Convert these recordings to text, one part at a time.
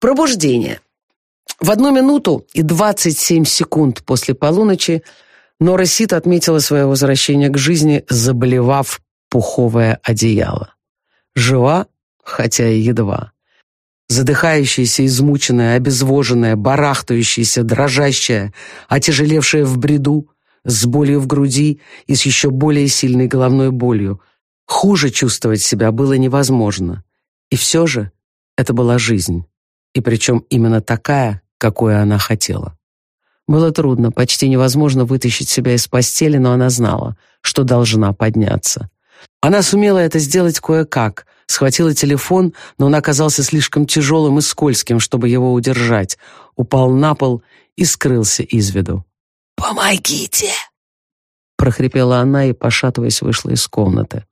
Пробуждение. В одну минуту и 27 секунд после полуночи Нора Сит отметила свое возвращение к жизни, заболевав пуховое одеяло. Жива, хотя и едва. Задыхающаяся, измученная, обезвоженная, барахтающаяся, дрожащая, отяжелевшая в бреду, с болью в груди и с еще более сильной головной болью. Хуже чувствовать себя было невозможно. И все же это была жизнь. И причем именно такая, какой она хотела. Было трудно, почти невозможно вытащить себя из постели, но она знала, что должна подняться. Она сумела это сделать кое-как, схватила телефон, но он оказался слишком тяжелым и скользким, чтобы его удержать, упал на пол и скрылся из виду. «Помогите!» прохрипела она и, пошатываясь, вышла из комнаты.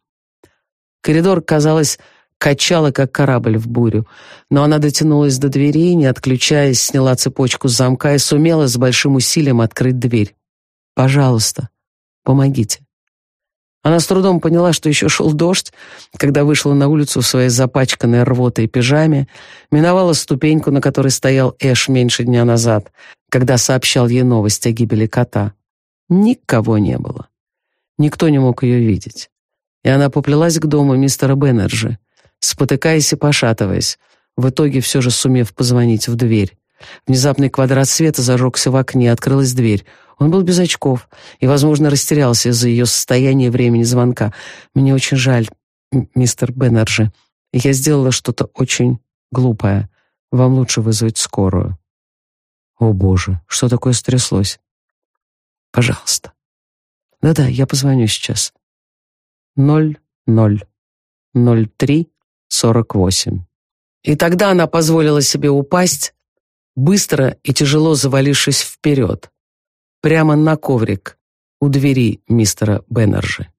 Коридор, казалось, качало, как корабль в бурю. Но она дотянулась до двери, не отключаясь, сняла цепочку с замка и сумела с большим усилием открыть дверь. «Пожалуйста, помогите». Она с трудом поняла, что еще шел дождь, когда вышла на улицу в своей запачканной рвотой пижаме, миновала ступеньку, на которой стоял Эш меньше дня назад, когда сообщал ей новость о гибели кота. Никого не было. Никто не мог ее видеть. И она поплелась к дому мистера Беннерджи, спотыкаясь и пошатываясь, в итоге все же сумев позвонить в дверь. Внезапный квадрат света зажегся в окне, открылась дверь. Он был без очков и, возможно, растерялся из-за ее состояния времени звонка. «Мне очень жаль, мистер Беннерджи. Я сделала что-то очень глупое. Вам лучше вызвать скорую». «О, Боже, что такое стряслось?» «Пожалуйста». «Да-да, я позвоню сейчас». «Ноль, ноль, ноль три, 48. И тогда она позволила себе упасть, быстро и тяжело завалившись вперед, прямо на коврик у двери мистера Беннержи.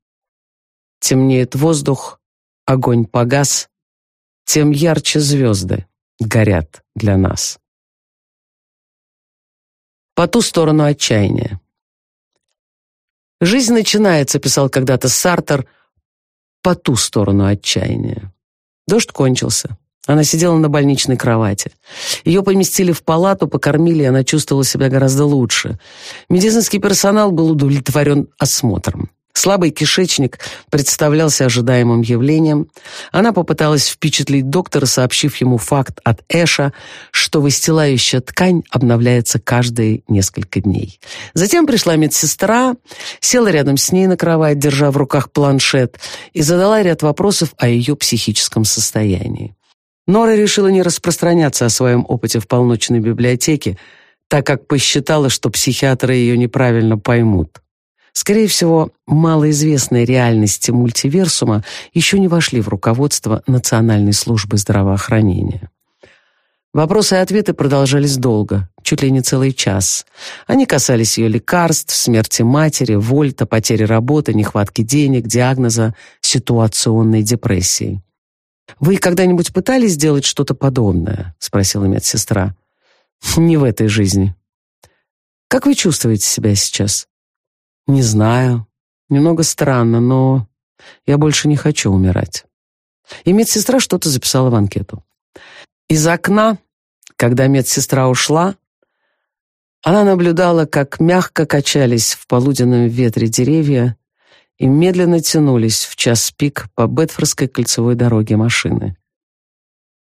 Темнеет воздух, огонь погас, тем ярче звезды горят для нас. По ту сторону отчаяния. «Жизнь начинается», — писал когда-то Сартер, «по ту сторону отчаяния». Дождь кончился. Она сидела на больничной кровати. Ее поместили в палату, покормили, и она чувствовала себя гораздо лучше. Медицинский персонал был удовлетворен осмотром. Слабый кишечник представлялся ожидаемым явлением. Она попыталась впечатлить доктора, сообщив ему факт от Эша, что выстилающая ткань обновляется каждые несколько дней. Затем пришла медсестра, села рядом с ней на кровать, держа в руках планшет, и задала ряд вопросов о ее психическом состоянии. Нора решила не распространяться о своем опыте в полночной библиотеке, так как посчитала, что психиатры ее неправильно поймут. Скорее всего, малоизвестные реальности мультиверсума еще не вошли в руководство Национальной службы здравоохранения. Вопросы и ответы продолжались долго, чуть ли не целый час. Они касались ее лекарств, смерти матери, вольта, потери работы, нехватки денег, диагноза ситуационной депрессии. «Вы когда-нибудь пытались сделать что-то подобное?» — спросила медсестра. «Не в этой жизни». «Как вы чувствуете себя сейчас?» Не знаю. Немного странно, но я больше не хочу умирать. И медсестра что-то записала в анкету. Из окна, когда медсестра ушла, она наблюдала, как мягко качались в полуденном ветре деревья и медленно тянулись в час пик по Бетфордской кольцевой дороге машины.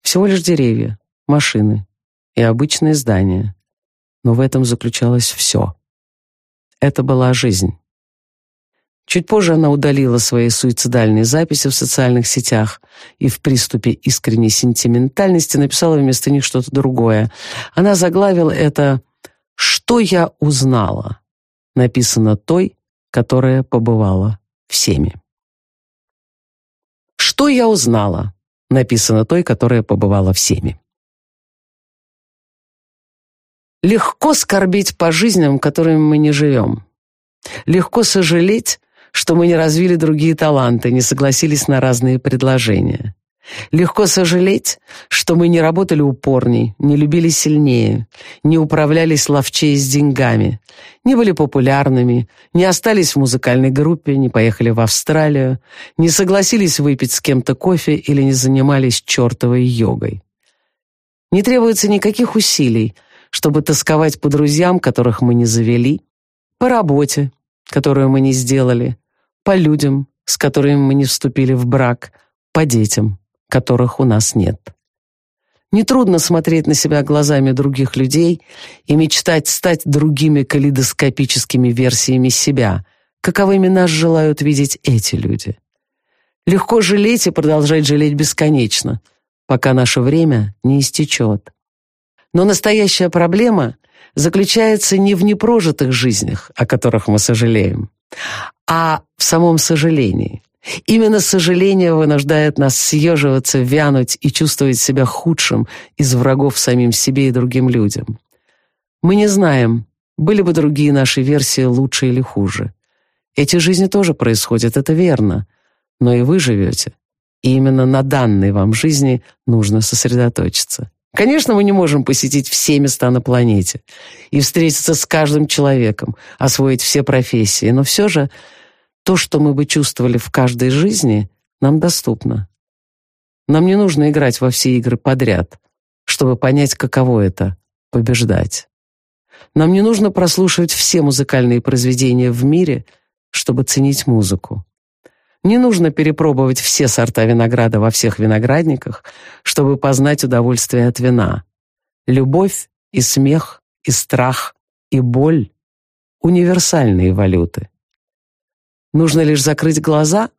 Всего лишь деревья, машины и обычные здания. Но в этом заключалось все. Это была жизнь. Чуть позже она удалила свои суицидальные записи в социальных сетях и в приступе искренней сентиментальности написала вместо них что-то другое. Она заглавила это «Что я узнала?» Написано той, которая побывала всеми. «Что я узнала?» Написано той, которая побывала всеми. Легко скорбить по жизням, которыми мы не живем. Легко сожалеть, что мы не развили другие таланты, не согласились на разные предложения. Легко сожалеть, что мы не работали упорней, не любили сильнее, не управлялись ловчей с деньгами, не были популярными, не остались в музыкальной группе, не поехали в Австралию, не согласились выпить с кем-то кофе или не занимались чертовой йогой. Не требуется никаких усилий, чтобы тосковать по друзьям, которых мы не завели, по работе, которую мы не сделали, по людям, с которыми мы не вступили в брак, по детям, которых у нас нет. Нетрудно смотреть на себя глазами других людей и мечтать стать другими калейдоскопическими версиями себя, каковыми нас желают видеть эти люди. Легко жалеть и продолжать жалеть бесконечно, пока наше время не истечет. Но настоящая проблема заключается не в непрожитых жизнях, о которых мы сожалеем, а в самом сожалении. Именно сожаление вынуждает нас съеживаться, вянуть и чувствовать себя худшим из врагов самим себе и другим людям. Мы не знаем, были бы другие наши версии лучше или хуже. Эти жизни тоже происходят, это верно, но и вы живете. И именно на данной вам жизни нужно сосредоточиться. Конечно, мы не можем посетить все места на планете и встретиться с каждым человеком, освоить все профессии, но все же то, что мы бы чувствовали в каждой жизни, нам доступно. Нам не нужно играть во все игры подряд, чтобы понять, каково это — побеждать. Нам не нужно прослушивать все музыкальные произведения в мире, чтобы ценить музыку. Не нужно перепробовать все сорта винограда во всех виноградниках, чтобы познать удовольствие от вина. Любовь и смех, и страх, и боль — универсальные валюты. Нужно лишь закрыть глаза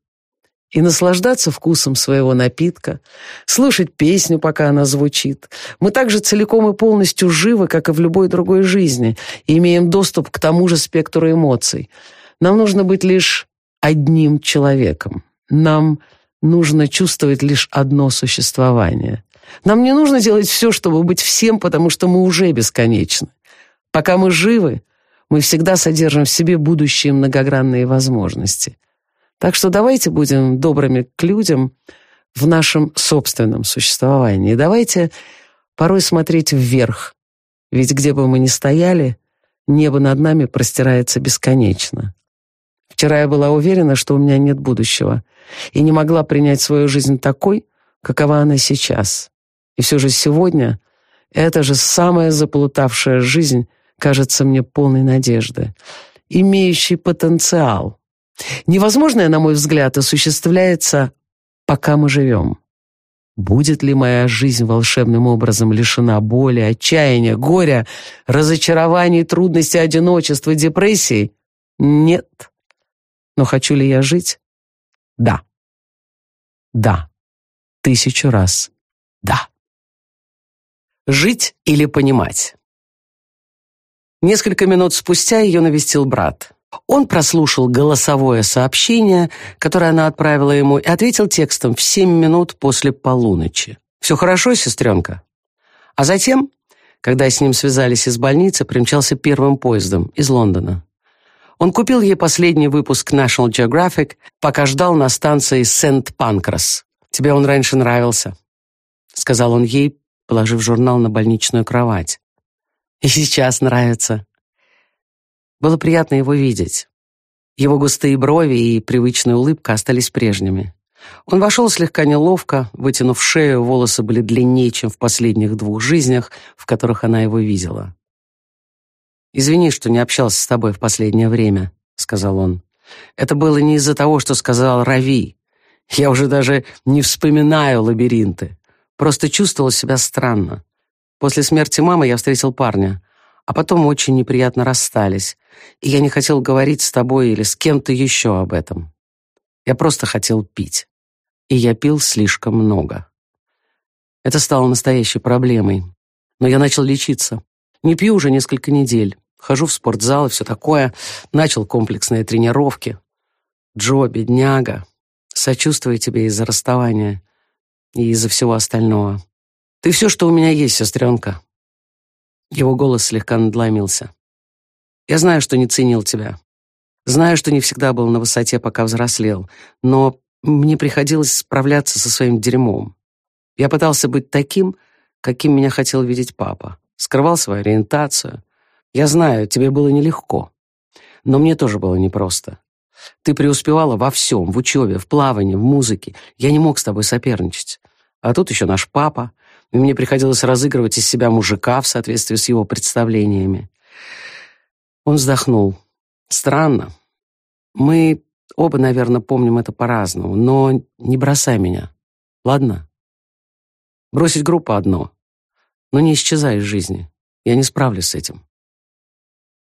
и наслаждаться вкусом своего напитка, слушать песню, пока она звучит. Мы также целиком и полностью живы, как и в любой другой жизни, и имеем доступ к тому же спектру эмоций. Нам нужно быть лишь одним человеком. Нам нужно чувствовать лишь одно существование. Нам не нужно делать все, чтобы быть всем, потому что мы уже бесконечны. Пока мы живы, мы всегда содержим в себе будущие многогранные возможности. Так что давайте будем добрыми к людям в нашем собственном существовании. Давайте порой смотреть вверх, ведь где бы мы ни стояли, небо над нами простирается бесконечно. Вчера я была уверена, что у меня нет будущего, и не могла принять свою жизнь такой, какова она сейчас. И все же сегодня эта же самая заплутавшая жизнь кажется мне полной надежды, имеющей потенциал. Невозможное, на мой взгляд, осуществляется, пока мы живем. Будет ли моя жизнь волшебным образом лишена боли, отчаяния, горя, разочарований, трудностей, одиночества, депрессий? Нет. Но хочу ли я жить? Да. Да. Тысячу раз. Да. Жить или понимать? Несколько минут спустя ее навестил брат. Он прослушал голосовое сообщение, которое она отправила ему, и ответил текстом в семь минут после полуночи. «Все хорошо, сестренка?» А затем, когда с ним связались из больницы, примчался первым поездом из Лондона. Он купил ей последний выпуск National Geographic, пока ждал на станции Сент-Панкрас. «Тебе он раньше нравился», — сказал он ей, положив журнал на больничную кровать. «И сейчас нравится». Было приятно его видеть. Его густые брови и привычная улыбка остались прежними. Он вошел слегка неловко, вытянув шею, волосы были длиннее, чем в последних двух жизнях, в которых она его видела. «Извини, что не общался с тобой в последнее время», — сказал он. «Это было не из-за того, что сказал Рави. Я уже даже не вспоминаю лабиринты. Просто чувствовал себя странно. После смерти мамы я встретил парня, а потом очень неприятно расстались, и я не хотел говорить с тобой или с кем-то еще об этом. Я просто хотел пить. И я пил слишком много. Это стало настоящей проблемой. Но я начал лечиться. Не пью уже несколько недель. Хожу в спортзал и все такое. Начал комплексные тренировки. Джо, бедняга, сочувствую тебе из-за расставания и из-за всего остального. Ты все, что у меня есть, сестренка. Его голос слегка надломился. Я знаю, что не ценил тебя. Знаю, что не всегда был на высоте, пока взрослел. Но мне приходилось справляться со своим дерьмом. Я пытался быть таким, каким меня хотел видеть папа. Скрывал свою ориентацию, я знаю, тебе было нелегко. Но мне тоже было непросто. Ты преуспевала во всем, в учебе, в плавании, в музыке. Я не мог с тобой соперничать. А тут еще наш папа. и мне приходилось разыгрывать из себя мужика в соответствии с его представлениями. Он вздохнул. Странно. Мы оба, наверное, помним это по-разному, но не бросай меня. Ладно? Бросить группу одно, но не исчезай из жизни. Я не справлюсь с этим.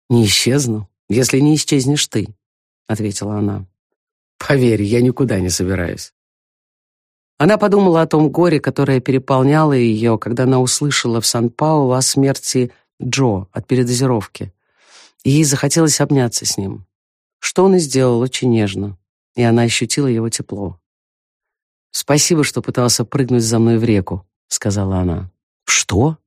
Не исчезну, если не исчезнешь ты, ответила она. Поверь, я никуда не собираюсь. Она подумала о том горе, которое переполняло ее, когда она услышала в Сан-Паулу о смерти Джо от передозировки. И ей захотелось обняться с ним. Что он и сделал очень нежно, и она ощутила его тепло. «Спасибо, что пытался прыгнуть за мной в реку», — сказала она. «Что?»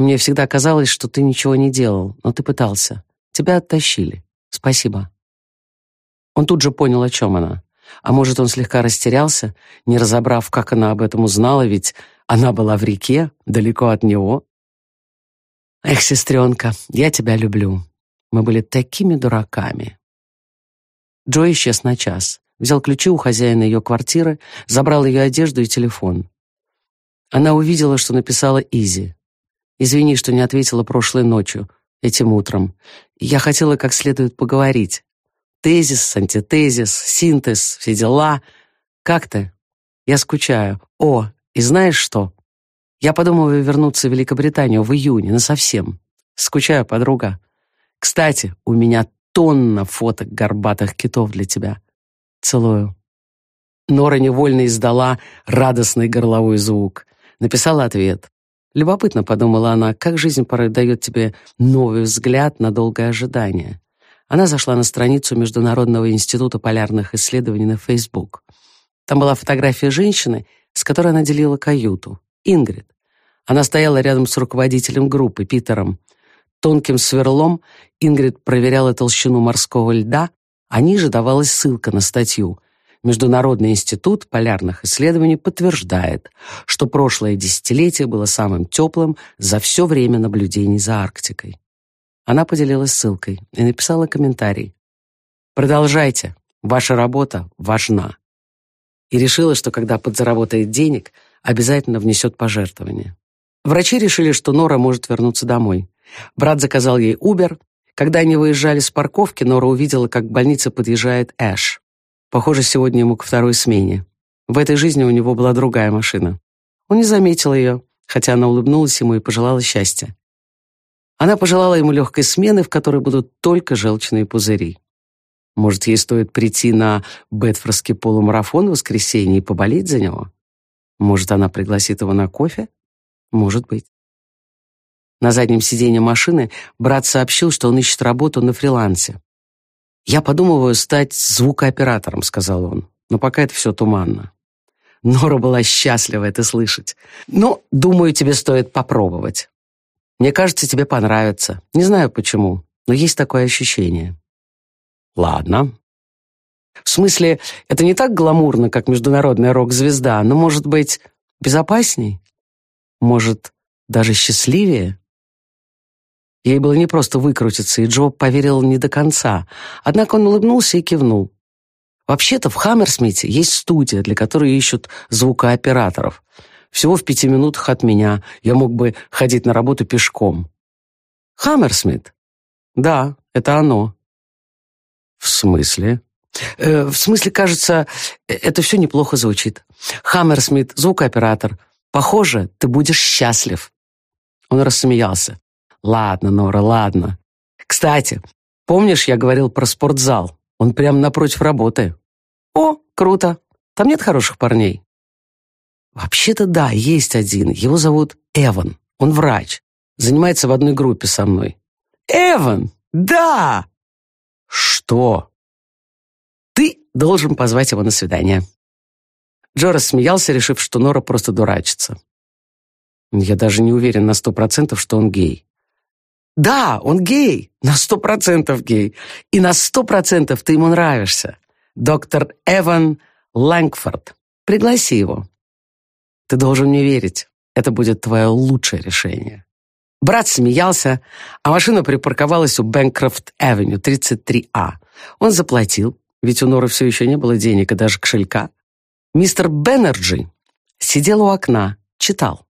«Мне всегда казалось, что ты ничего не делал, но ты пытался. Тебя оттащили. Спасибо». Он тут же понял, о чем она. А может, он слегка растерялся, не разобрав, как она об этом узнала, ведь она была в реке, далеко от него. «Эх, сестренка, я тебя люблю. Мы были такими дураками». Джо исчез на час, взял ключи у хозяина ее квартиры, забрал ее одежду и телефон. Она увидела, что написала Изи. «Извини, что не ответила прошлой ночью, этим утром. Я хотела как следует поговорить. Тезис, антитезис, синтез, все дела. Как ты? Я скучаю. О, и знаешь что? Я подумываю вернуться в Великобританию в июне, насовсем. Скучаю, подруга. Кстати, у меня тонна фоток горбатых китов для тебя. Целую. Нора невольно издала радостный горловой звук. Написала ответ. Любопытно, подумала она, как жизнь порой дает тебе новый взгляд на долгое ожидание. Она зашла на страницу Международного института полярных исследований на Facebook. Там была фотография женщины, с которой она делила каюту. Ингрид. Она стояла рядом с руководителем группы, Питером. Тонким сверлом Ингрид проверяла толщину морского льда, а ниже давалась ссылка на статью. Международный институт полярных исследований подтверждает, что прошлое десятилетие было самым теплым за все время наблюдений за Арктикой. Она поделилась ссылкой и написала комментарий. «Продолжайте. Ваша работа важна». И решила, что когда подзаработает денег, обязательно внесет пожертвование. Врачи решили, что Нора может вернуться домой. Брат заказал ей Uber. Когда они выезжали с парковки, Нора увидела, как к больнице подъезжает Эш. Похоже, сегодня ему к второй смене. В этой жизни у него была другая машина. Он не заметил ее, хотя она улыбнулась ему и пожелала счастья. Она пожелала ему легкой смены, в которой будут только желчные пузыри. Может, ей стоит прийти на Бетфордский полумарафон в воскресенье и поболеть за него? Может, она пригласит его на кофе? Может быть. На заднем сиденье машины брат сообщил, что он ищет работу на фрилансе. «Я подумываю стать звукооператором», — сказал он. «Но пока это все туманно». Нора была счастлива это слышать. «Ну, думаю, тебе стоит попробовать. Мне кажется, тебе понравится. Не знаю почему, но есть такое ощущение. Ладно. В смысле, это не так гламурно, как международная рок-звезда, но, может быть, безопасней? Может, даже счастливее? Ей было непросто выкрутиться, и Джо поверил не до конца. Однако он улыбнулся и кивнул. Вообще-то в Хаммерсмите есть студия, для которой ищут звукооператоров. Всего в пяти минутах от меня. Я мог бы ходить на работу пешком. Хаммерсмит? Да, это оно. В смысле? Э, в смысле, кажется, э, это все неплохо звучит. Хаммерсмит, звукооператор. Похоже, ты будешь счастлив. Он рассмеялся. Ладно, Нора, ладно. Кстати, помнишь, я говорил про спортзал? Он прямо напротив работы. О, круто. Там нет хороших парней. Вообще-то да, есть один. Его зовут Эван. Он врач. Занимается в одной группе со мной. Эван! Да! Что? Ты должен позвать его на свидание. Джо рассмеялся, решив, что Нора просто дурачится. Я даже не уверен на сто процентов, что он гей. Да, он гей, на сто процентов гей. И на сто процентов ты ему нравишься. Доктор Эван Лэнгфорд. Пригласи его. Ты должен мне верить. Это будет твое лучшее решение». Брат смеялся, а машина припарковалась у Бэнкрофт-авеню, 33А. Он заплатил, ведь у Норы все еще не было денег и даже кошелька. Мистер Беннерджи сидел у окна, читал.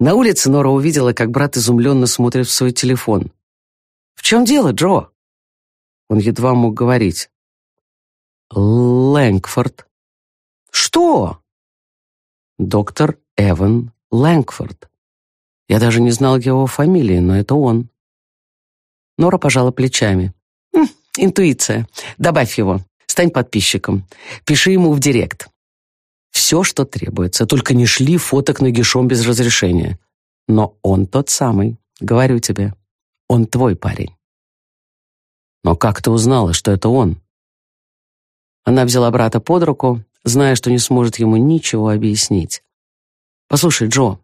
На улице Нора увидела, как брат изумленно смотрит в свой телефон. «В чем дело, Джо?» Он едва мог говорить. «Лэнгфорд». «Что?» «Доктор Эван Лэнгфорд. Я даже не знал его фамилии, но это он». Нора пожала плечами. «Хм, «Интуиция. Добавь его. Стань подписчиком. Пиши ему в директ. Все, что требуется, только не шли фоток нагишом без разрешения. Но он тот самый, говорю тебе. Он твой парень. Но как ты узнала, что это он? Она взяла брата под руку, зная, что не сможет ему ничего объяснить. «Послушай, Джо».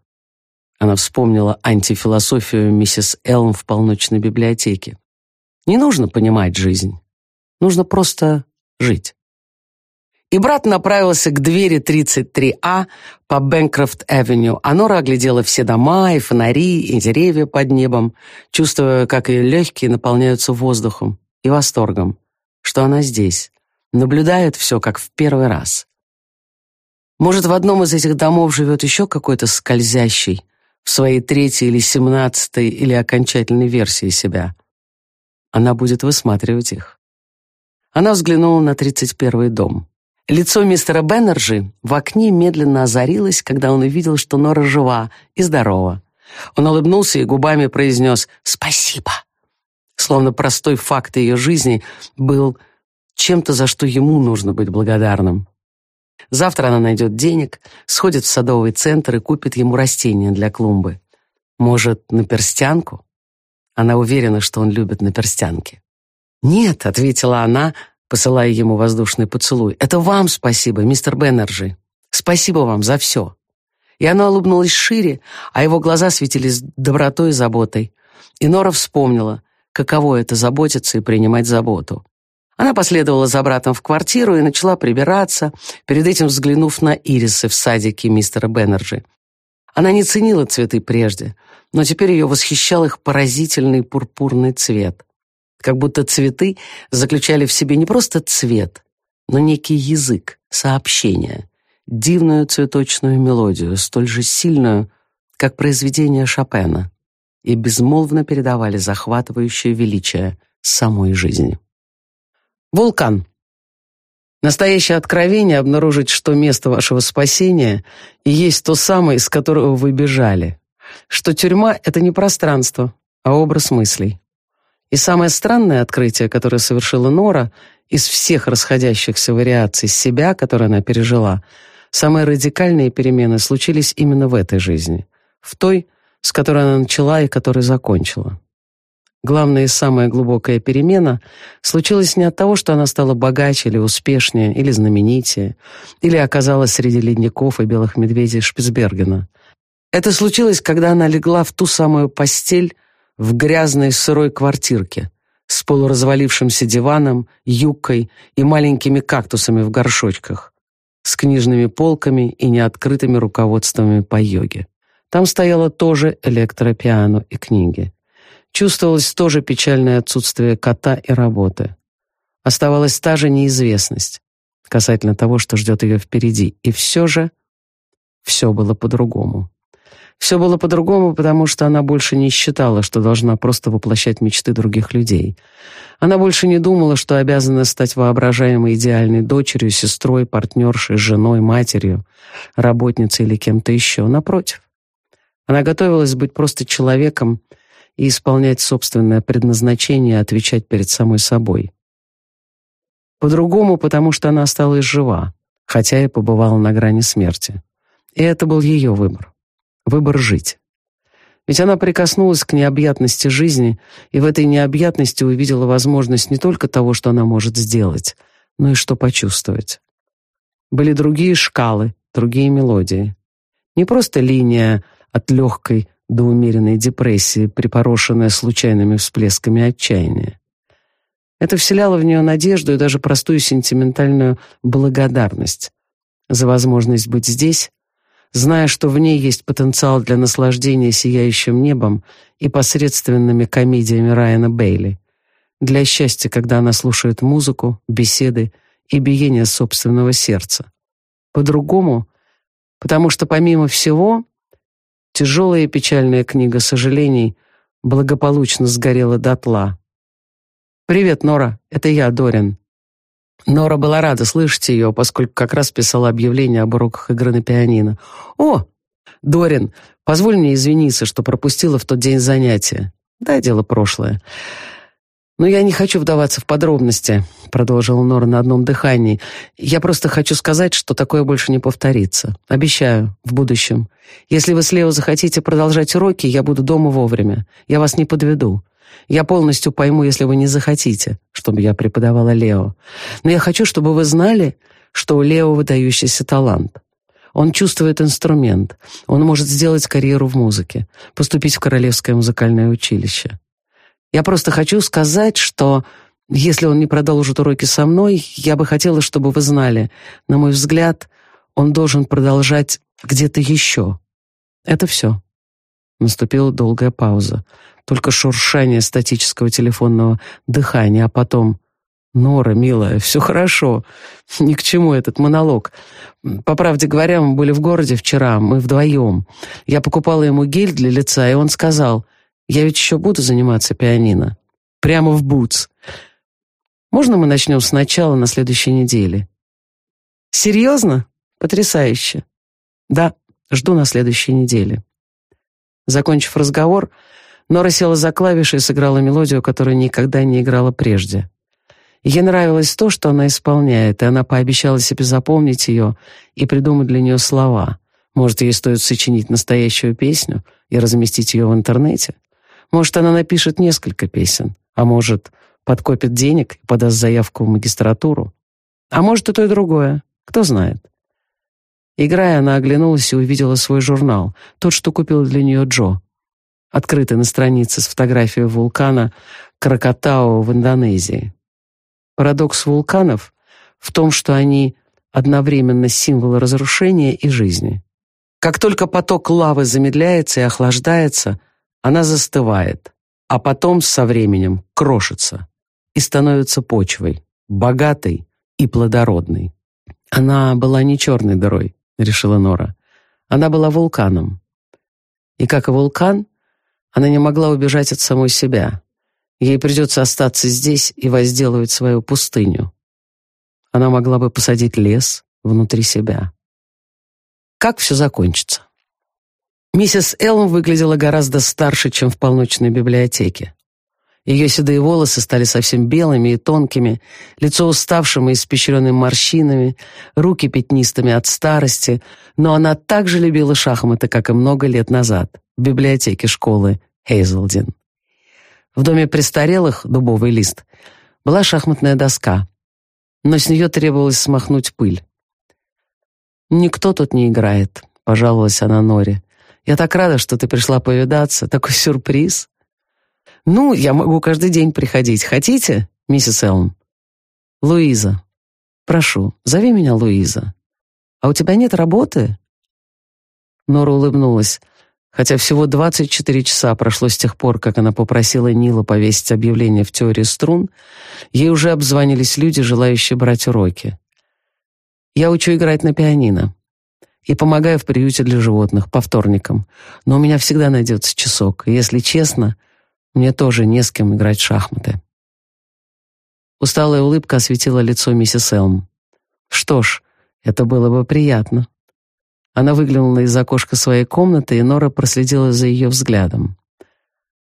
Она вспомнила антифилософию миссис Элм в полночной библиотеке. «Не нужно понимать жизнь. Нужно просто жить» и брат направился к двери 33А по Бэнкрофт-авеню, а Нора оглядела все дома и фонари, и деревья под небом, чувствуя, как ее легкие наполняются воздухом и восторгом, что она здесь, наблюдает все, как в первый раз. Может, в одном из этих домов живет еще какой-то скользящий, в своей третьей или семнадцатой или окончательной версии себя. Она будет высматривать их. Она взглянула на тридцать первый дом. Лицо мистера Беннерджи в окне медленно озарилось, когда он увидел, что Нора жива и здорова. Он улыбнулся и губами произнес «Спасибо», словно простой факт ее жизни был чем-то, за что ему нужно быть благодарным. Завтра она найдет денег, сходит в садовый центр и купит ему растения для клумбы. Может, на перстянку? Она уверена, что он любит на перстянке. «Нет», — ответила она, посылая ему воздушный поцелуй. «Это вам спасибо, мистер Беннерджи. Спасибо вам за все». И она улыбнулась шире, а его глаза светились добротой и заботой. И Нора вспомнила, каково это заботиться и принимать заботу. Она последовала за братом в квартиру и начала прибираться, перед этим взглянув на ирисы в садике мистера Беннерджи. Она не ценила цветы прежде, но теперь ее восхищал их поразительный пурпурный цвет как будто цветы заключали в себе не просто цвет, но некий язык, сообщение, дивную цветочную мелодию, столь же сильную, как произведение Шопена, и безмолвно передавали захватывающее величие самой жизни. Вулкан. Настоящее откровение обнаружить, что место вашего спасения и есть то самое, из которого вы бежали, что тюрьма — это не пространство, а образ мыслей. И самое странное открытие, которое совершила Нора, из всех расходящихся вариаций себя, которые она пережила, самые радикальные перемены случились именно в этой жизни, в той, с которой она начала и которой закончила. Главная и самая глубокая перемена случилась не от того, что она стала богаче или успешнее, или знаменитее, или оказалась среди ледников и белых медведей Шпицбергена. Это случилось, когда она легла в ту самую постель, в грязной сырой квартирке с полуразвалившимся диваном, юбкой и маленькими кактусами в горшочках, с книжными полками и неоткрытыми руководствами по йоге. Там стояло тоже электропиано и книги. Чувствовалось тоже печальное отсутствие кота и работы. Оставалась та же неизвестность касательно того, что ждет ее впереди. И все же все было по-другому. Все было по-другому, потому что она больше не считала, что должна просто воплощать мечты других людей. Она больше не думала, что обязана стать воображаемой идеальной дочерью, сестрой, партнершей, женой, матерью, работницей или кем-то еще. Напротив, она готовилась быть просто человеком и исполнять собственное предназначение, отвечать перед самой собой. По-другому, потому что она осталась жива, хотя и побывала на грани смерти. И это был ее выбор выбор жить. Ведь она прикоснулась к необъятности жизни и в этой необъятности увидела возможность не только того, что она может сделать, но и что почувствовать. Были другие шкалы, другие мелодии. Не просто линия от легкой до умеренной депрессии, припорошенная случайными всплесками отчаяния. Это вселяло в нее надежду и даже простую сентиментальную благодарность за возможность быть здесь зная, что в ней есть потенциал для наслаждения сияющим небом и посредственными комедиями Райана Бейли, для счастья, когда она слушает музыку, беседы и биение собственного сердца. По-другому, потому что помимо всего, тяжелая и печальная книга сожалений благополучно сгорела дотла. «Привет, Нора, это я, Дорин». Нора была рада слышать ее, поскольку как раз писала объявление об уроках игры на пианино. «О, Дорин, позволь мне извиниться, что пропустила в тот день занятия. Да, дело прошлое. «Но я не хочу вдаваться в подробности», — продолжила Нора на одном дыхании. «Я просто хочу сказать, что такое больше не повторится. Обещаю, в будущем. Если вы с Лео захотите продолжать уроки, я буду дома вовремя. Я вас не подведу. Я полностью пойму, если вы не захотите, чтобы я преподавала Лео. Но я хочу, чтобы вы знали, что у Лео выдающийся талант. Он чувствует инструмент. Он может сделать карьеру в музыке, поступить в Королевское музыкальное училище. Я просто хочу сказать, что если он не продолжит уроки со мной, я бы хотела, чтобы вы знали, на мой взгляд, он должен продолжать где-то еще. Это все. Наступила долгая пауза. Только шуршание статического телефонного дыхания, а потом... «Нора, милая, все хорошо. Ни к чему этот монолог. По правде говоря, мы были в городе вчера, мы вдвоем. Я покупала ему гель для лица, и он сказал, я ведь еще буду заниматься пианино. Прямо в бутс. Можно мы начнем сначала на следующей неделе? Серьезно? Потрясающе. Да, жду на следующей неделе. Закончив разговор, Нора села за клавиши и сыграла мелодию, которую никогда не играла прежде. Ей нравилось то, что она исполняет, и она пообещала себе запомнить ее и придумать для нее слова. Может, ей стоит сочинить настоящую песню и разместить ее в интернете? Может, она напишет несколько песен, а может, подкопит денег и подаст заявку в магистратуру. А может, и то, и другое. Кто знает. Играя, она оглянулась и увидела свой журнал, тот, что купил для нее Джо, открытый на странице с фотографией вулкана Кракатау в Индонезии. Парадокс вулканов в том, что они одновременно символы разрушения и жизни. Как только поток лавы замедляется и охлаждается, она застывает, а потом со временем крошится и становится почвой, богатой и плодородной. Она была не черной дырой, решила Нора. Она была вулканом. И как и вулкан, она не могла убежать от самой себя. Ей придется остаться здесь и возделывать свою пустыню. Она могла бы посадить лес внутри себя. Как все закончится? Миссис Элм выглядела гораздо старше, чем в полночной библиотеке. Ее седые волосы стали совсем белыми и тонкими, лицо уставшим и испещренным морщинами, руки пятнистыми от старости, но она так любила шахматы, как и много лет назад, в библиотеке школы Хейзелдин. В доме престарелых, дубовый лист, была шахматная доска, но с нее требовалось смахнуть пыль. «Никто тут не играет», — пожаловалась она Норе. Я так рада, что ты пришла повидаться. Такой сюрприз. Ну, я могу каждый день приходить. Хотите, миссис Элм? Луиза. Прошу, зови меня Луиза. А у тебя нет работы? Нора улыбнулась. Хотя всего 24 часа прошло с тех пор, как она попросила Нила повесить объявление в теории струн, ей уже обзванились люди, желающие брать уроки. Я учу играть на пианино и помогаю в приюте для животных по вторникам. Но у меня всегда найдется часок, если честно, мне тоже не с кем играть в шахматы. Усталая улыбка осветила лицо миссис Элм. Что ж, это было бы приятно. Она выглянула из окошка своей комнаты, и Нора проследила за ее взглядом.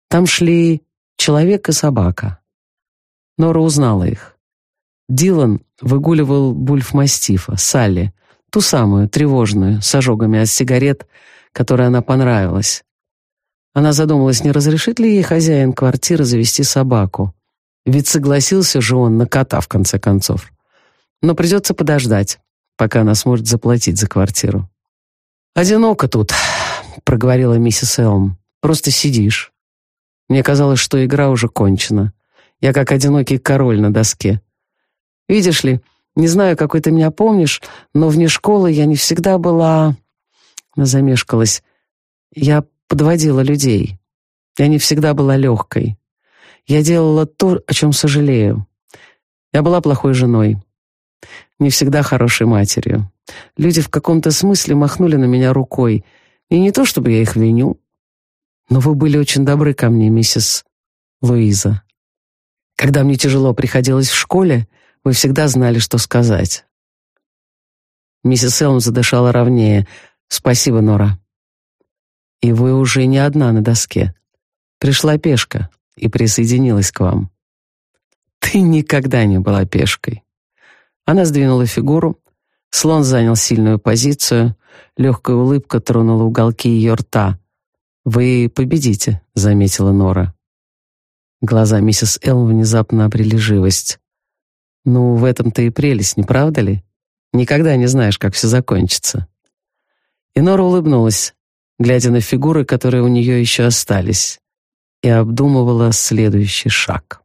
Там шли человек и собака. Нора узнала их. Дилан выгуливал бульф-мастифа, Салли, Ту самую, тревожную, с ожогами от сигарет, которой она понравилась. Она задумалась, не разрешит ли ей хозяин квартиры завести собаку. Ведь согласился же он на кота, в конце концов. Но придется подождать, пока она сможет заплатить за квартиру. «Одиноко тут», — проговорила миссис Элм. «Просто сидишь. Мне казалось, что игра уже кончена. Я как одинокий король на доске. Видишь ли, не знаю, какой ты меня помнишь, но вне школы я не всегда была...» Она замешкалась. «Я подводила людей. Я не всегда была легкой. Я делала то, о чем сожалею. Я была плохой женой. Не всегда хорошей матерью. Люди в каком-то смысле махнули на меня рукой, И не то, чтобы я их виню, но вы были очень добры ко мне, миссис Луиза. Когда мне тяжело приходилось в школе, вы всегда знали, что сказать. Миссис Элм задышала ровнее. «Спасибо, Нора». «И вы уже не одна на доске. Пришла пешка и присоединилась к вам». «Ты никогда не была пешкой». Она сдвинула фигуру. Слон занял сильную позицию. Легкая улыбка тронула уголки ее рта. «Вы победите», — заметила Нора. Глаза миссис Элм внезапно обрели живость. «Ну, в этом-то и прелесть, не правда ли? Никогда не знаешь, как все закончится». И Нора улыбнулась, глядя на фигуры, которые у нее еще остались, и обдумывала следующий шаг.